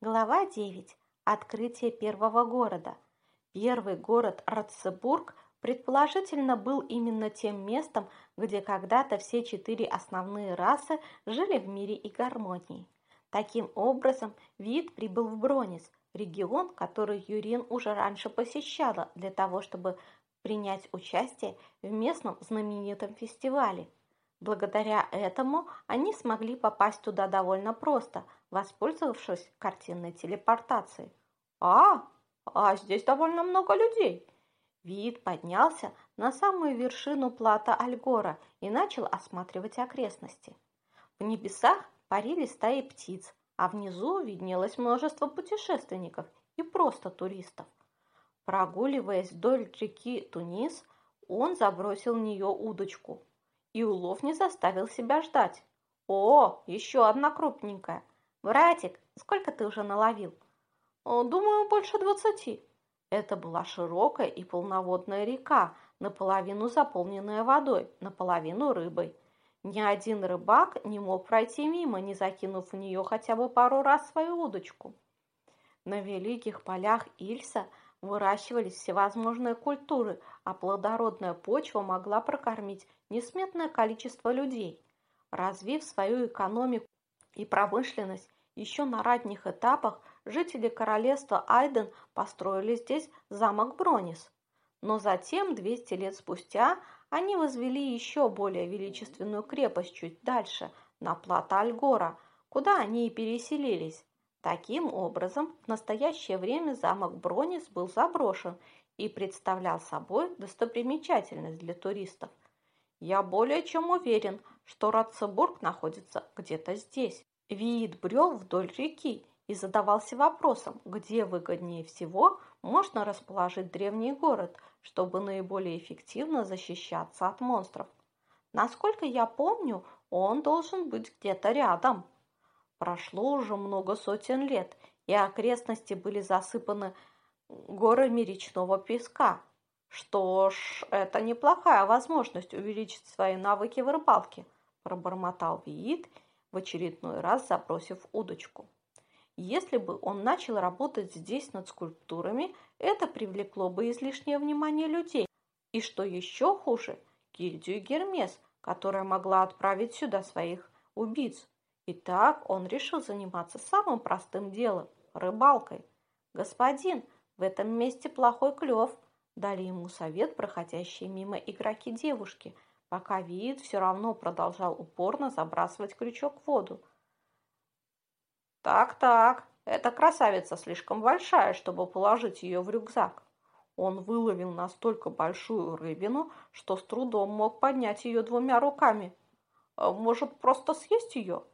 Глава 9. Открытие первого города. Первый город Ратцебург предположительно был именно тем местом, где когда-то все четыре основные расы жили в мире и гармонии. Таким образом, вид прибыл в Бронис, регион, который Юрин уже раньше посещала для того, чтобы принять участие в местном знаменитом фестивале – Благодаря этому они смогли попасть туда довольно просто, воспользовавшись картинной телепортацией. «А, а здесь довольно много людей!» Вид поднялся на самую вершину плата Альгора и начал осматривать окрестности. В небесах парили стаи птиц, а внизу виднелось множество путешественников и просто туристов. Прогуливаясь вдоль реки Тунис, он забросил в нее удочку – и улов не заставил себя ждать. О, еще одна крупненькая. Братик, сколько ты уже наловил? Думаю, больше двадцати. Это была широкая и полноводная река, наполовину заполненная водой, наполовину рыбой. Ни один рыбак не мог пройти мимо, не закинув в нее хотя бы пару раз свою удочку. На великих полях Ильса – выращивались всевозможные культуры, а плодородная почва могла прокормить несметное количество людей. Развив свою экономику и промышленность еще на ранних этапах, жители королевства Айден построили здесь замок Бронис. Но затем, 200 лет спустя, они возвели еще более величественную крепость чуть дальше, на плато Альгора, куда они и переселились. Таким образом, в настоящее время замок Бронис был заброшен и представлял собой достопримечательность для туристов. Я более чем уверен, что Ратцебург находится где-то здесь. Виит брел вдоль реки и задавался вопросом, где выгоднее всего можно расположить древний город, чтобы наиболее эффективно защищаться от монстров. Насколько я помню, он должен быть где-то рядом. Прошло уже много сотен лет, и окрестности были засыпаны горами речного песка. Что ж, это неплохая возможность увеличить свои навыки в рыбалке, пробормотал Виит, в очередной раз забросив удочку. Если бы он начал работать здесь над скульптурами, это привлекло бы излишнее внимание людей. И что еще хуже, гильдию Гермес, которая могла отправить сюда своих убийц. Итак, он решил заниматься самым простым делом – рыбалкой. «Господин, в этом месте плохой клев», – дали ему совет проходящие мимо игроки девушки, пока Виит все равно продолжал упорно забрасывать крючок в воду. «Так-так, эта красавица слишком большая, чтобы положить ее в рюкзак». Он выловил настолько большую рыбину, что с трудом мог поднять ее двумя руками. «Может, просто съесть ее?»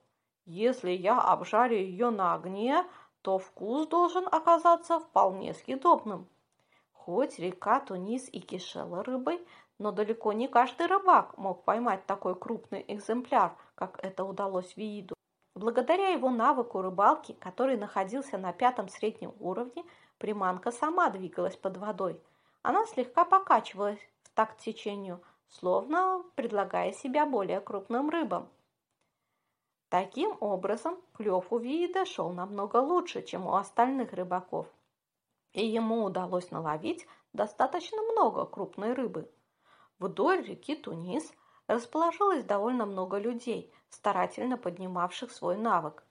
Если я обжарю ее на огне, то вкус должен оказаться вполне съедобным. Хоть река Тунис и кишела рыбой, но далеко не каждый рыбак мог поймать такой крупный экземпляр, как это удалось Вииду. Благодаря его навыку рыбалки, который находился на пятом среднем уровне, приманка сама двигалась под водой. Она слегка покачивалась в такт течению, словно предлагая себя более крупным рыбам. Таким образом, клев у Виида шел намного лучше, чем у остальных рыбаков, и ему удалось наловить достаточно много крупной рыбы. Вдоль реки Тунис расположилось довольно много людей, старательно поднимавших свой навык.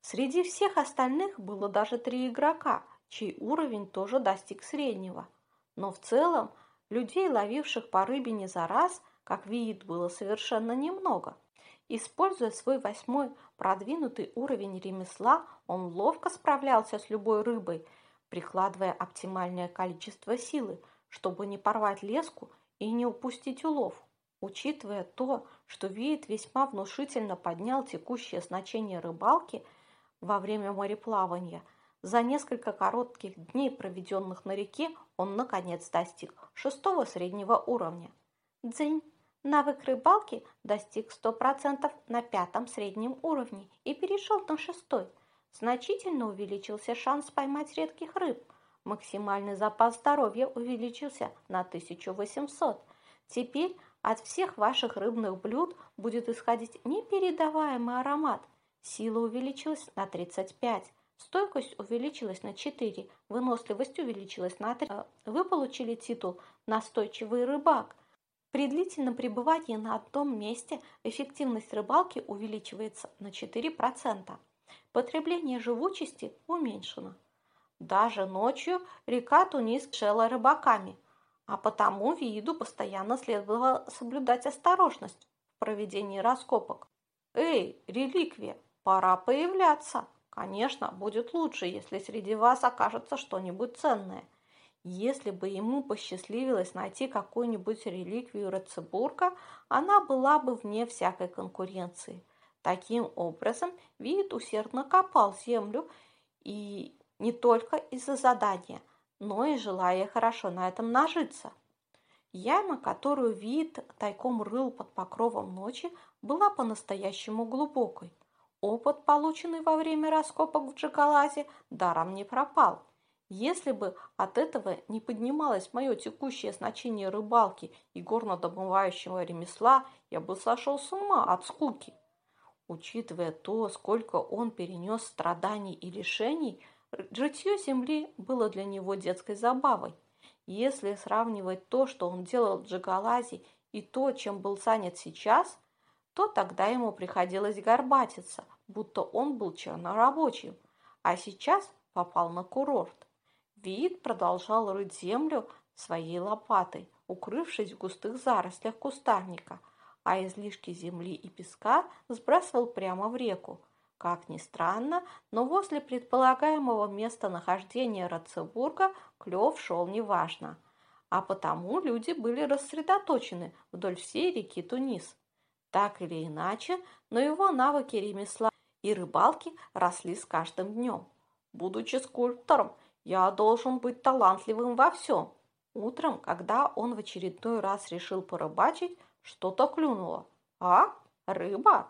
Среди всех остальных было даже три игрока, чей уровень тоже достиг среднего. Но в целом людей, ловивших по рыбине за раз, как видит, было совершенно немного – Используя свой восьмой продвинутый уровень ремесла, он ловко справлялся с любой рыбой, прикладывая оптимальное количество силы, чтобы не порвать леску и не упустить улов. Учитывая то, что Виет весьма внушительно поднял текущее значение рыбалки во время мореплавания, за несколько коротких дней, проведенных на реке, он наконец достиг шестого среднего уровня. Дзынь! Навык рыбалки достиг 100% на пятом среднем уровне и перешел на шестой. Значительно увеличился шанс поймать редких рыб. Максимальный запас здоровья увеличился на 1800. Теперь от всех ваших рыбных блюд будет исходить непередаваемый аромат. Сила увеличилась на 35. Стойкость увеличилась на 4, выносливость увеличилась на 3. Вы получили титул «Настойчивый рыбак». При длительном пребывании на одном месте эффективность рыбалки увеличивается на 4%. Потребление живучести уменьшено. Даже ночью река Тунис кишела рыбаками, а потому виду постоянно следовало соблюдать осторожность в проведении раскопок. «Эй, реликвия, пора появляться!» Конечно, будет лучше, если среди вас окажется что-нибудь ценное. Если бы ему посчастливилось найти какую-нибудь реликвию Рецебурга, она была бы вне всякой конкуренции. Таким образом, Вид усердно копал землю и не только из-за задания, но и желая хорошо на этом нажиться. Яма, которую Вид тайком рыл под покровом ночи, была по-настоящему глубокой – Опыт, полученный во время раскопок в Джакалазе, даром не пропал. Если бы от этого не поднималось мое текущее значение рыбалки и горнодобывающего ремесла, я бы сошел с ума от скуки. Учитывая то, сколько он перенес страданий и лишений, житье земли было для него детской забавой. Если сравнивать то, что он делал в Джагалазе, и то, чем был занят сейчас, то тогда ему приходилось горбатиться, будто он был чернорабочим, а сейчас попал на курорт. Вид продолжал рыть землю своей лопатой, укрывшись в густых зарослях кустарника, а излишки земли и песка сбрасывал прямо в реку. Как ни странно, но возле предполагаемого места нахождения Рацебурга клев шел неважно, а потому люди были рассредоточены вдоль всей реки Тунис. Так или иначе, но его навыки ремесла и рыбалки росли с каждым днем. Будучи скульптором, я должен быть талантливым во всем. Утром, когда он в очередной раз решил порыбачить, что-то клюнуло. А? Рыба?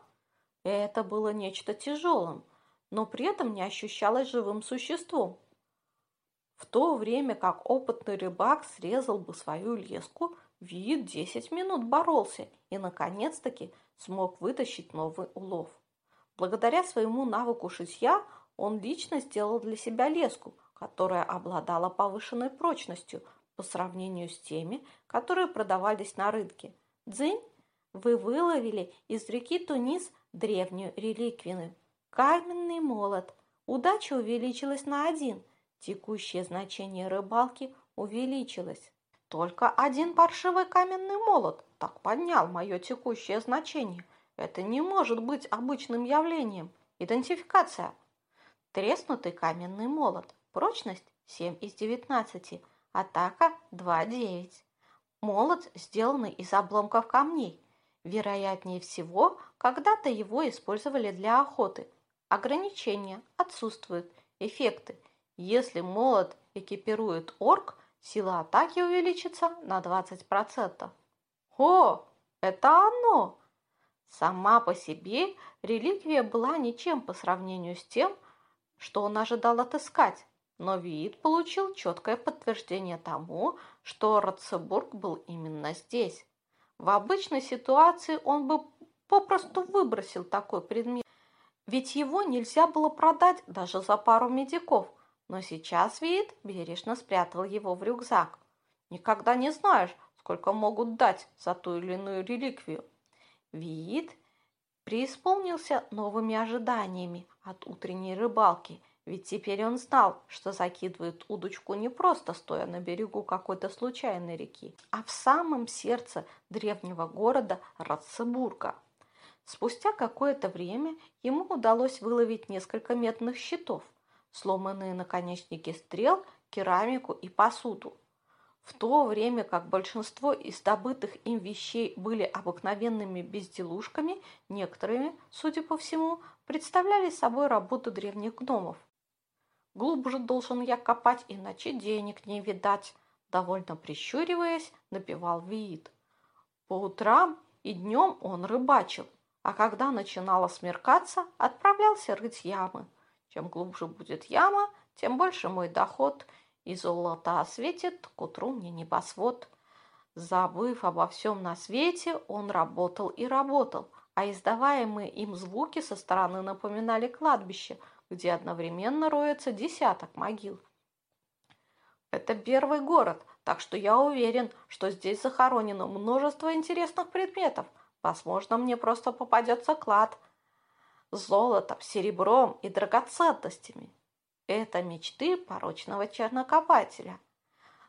Это было нечто тяжелым, но при этом не ощущалось живым существом. В то время как опытный рыбак срезал бы свою леску, вид 10 минут боролся и, наконец-таки, смог вытащить новый улов. Благодаря своему навыку шитья он лично сделал для себя леску, которая обладала повышенной прочностью по сравнению с теми, которые продавались на рынке. Дзынь, вы выловили из реки Тунис древнюю реликвию. Каменный молот. Удача увеличилась на один. Текущее значение рыбалки увеличилось. Только один паршивый каменный молот так поднял мое текущее значение – это не может быть обычным явлением. Идентификация. Треснутый каменный молот. Прочность 7 из 19. Атака 2-9. Молот, сделанный из обломков камней. Вероятнее всего, когда-то его использовали для охоты. Ограничения отсутствуют. Эффекты. Если молот экипирует орк, сила атаки увеличится на 20%. О, это оно! Сама по себе реликвия была ничем по сравнению с тем, что он ожидал отыскать, но вид получил четкое подтверждение тому, что Ротцебург был именно здесь. В обычной ситуации он бы попросту выбросил такой предмет, ведь его нельзя было продать даже за пару медиков, но сейчас вид бережно спрятал его в рюкзак. Никогда не знаешь, сколько могут дать за ту или иную реликвию. Вид преисполнился новыми ожиданиями от утренней рыбалки, ведь теперь он знал, что закидывает удочку не просто стоя на берегу какой-то случайной реки, а в самом сердце древнего города Ратцебурга. Спустя какое-то время ему удалось выловить несколько медных щитов, сломанные наконечники стрел, керамику и посуду. В то время как большинство из добытых им вещей были обыкновенными безделушками, некоторыми, судя по всему, представляли собой работу древних гномов. Глубже должен я копать, иначе денег не видать, довольно прищуриваясь, напевал Виит. По утрам и днем он рыбачил, а когда начинало смеркаться, отправлялся рыть ямы. Чем глубже будет яма, тем больше мой доход – и золото осветит к утру мне небосвод. Забыв обо всем на свете, он работал и работал, а издаваемые им звуки со стороны напоминали кладбище, где одновременно роется десяток могил. Это первый город, так что я уверен, что здесь захоронено множество интересных предметов. Возможно, мне просто попадется клад с золотом, серебром и драгоценностями. Это мечты порочного чернокопателя.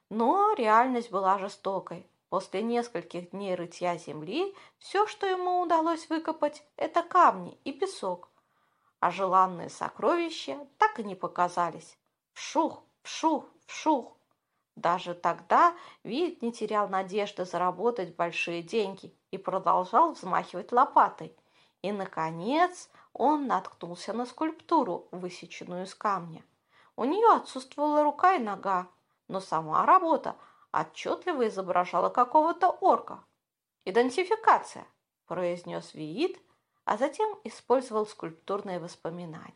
Но реальность была жестокой. После нескольких дней рытья земли все, что ему удалось выкопать, это камни и песок. А желанные сокровища так и не показались. Вшух, вшух, вшух. Даже тогда Вид не терял надежды заработать большие деньги и продолжал взмахивать лопатой. И, наконец, он наткнулся на скульптуру, высеченную из камня. У нее отсутствовала рука и нога, но сама работа отчетливо изображала какого-то орка. «Идентификация», – произнес Виит, а затем использовал скульптурные воспоминания.